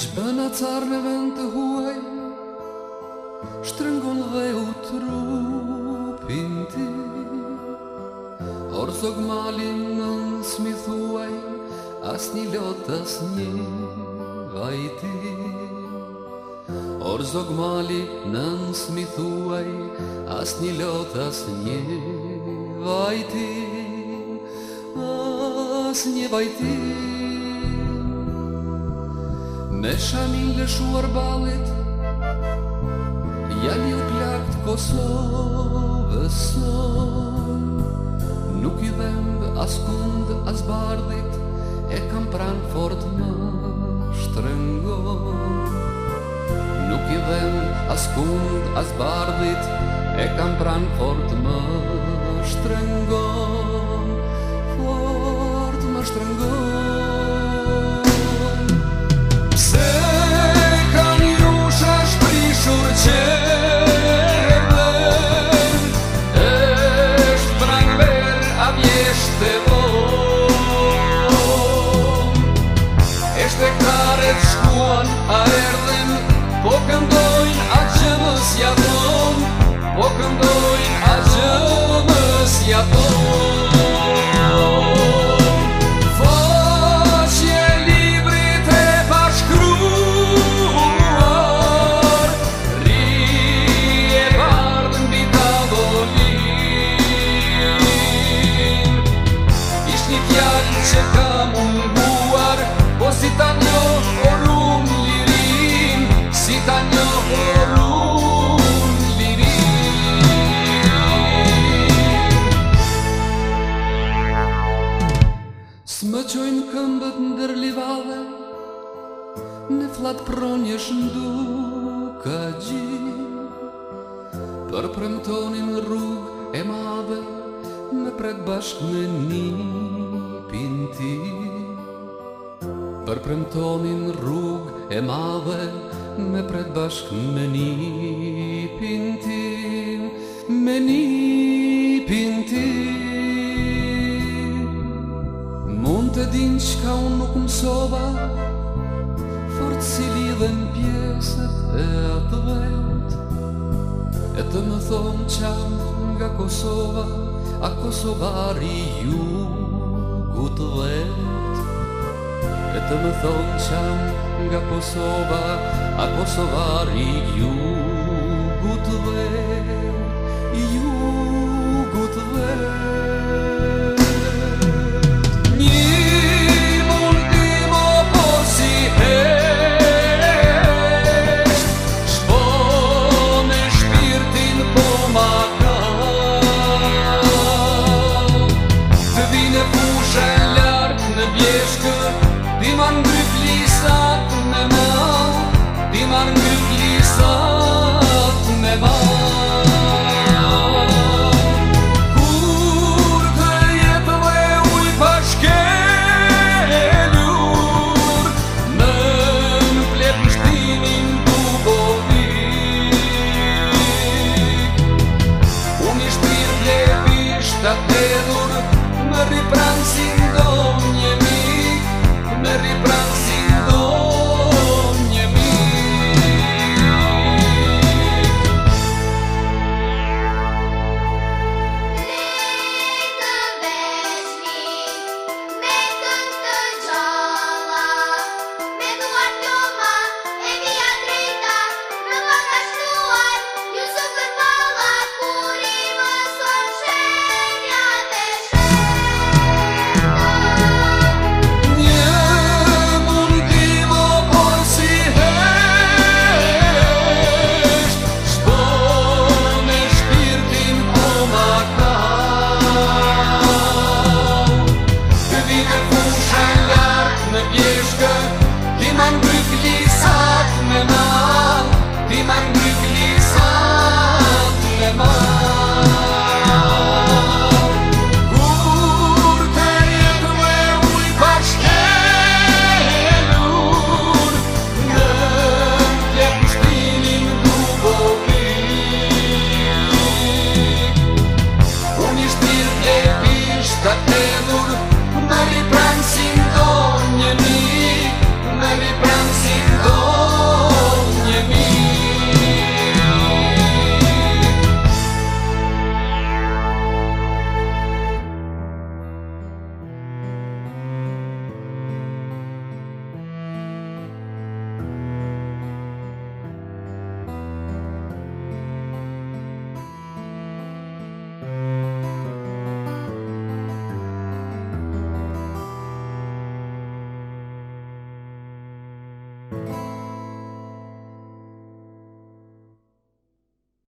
Shpëna të armëve në të huaj, Shtërëngun dhe u trupin ti, Orë zogë mali në smithuaj, As një lot as një vajti. Orë zogë mali në smithuaj, As një lot as një vajti. As një vajti. Me shamin dhe shuar balit Ja një plakt Kosovës son Nuk i dhembë as kund as bardit E kam pranë fort më shtrëngon Nuk i dhembë as kund as bardit E kam pranë fort më shtrëngon Sa të pronjësh në duka Për prëmtonin rrug e madhe Me pret bashk me një pinti Për prëmtonin rrug e madhe Me pret bashk me një pinti Me një pinti Mund të din që ka unë nuk më soba si lidhen pjesët e atë vend E të më thonë qam nga Kosova A Kosovari ju ku të vend E të më thonë qam nga Kosova A Kosovari ju ku të vend Ju ku with you.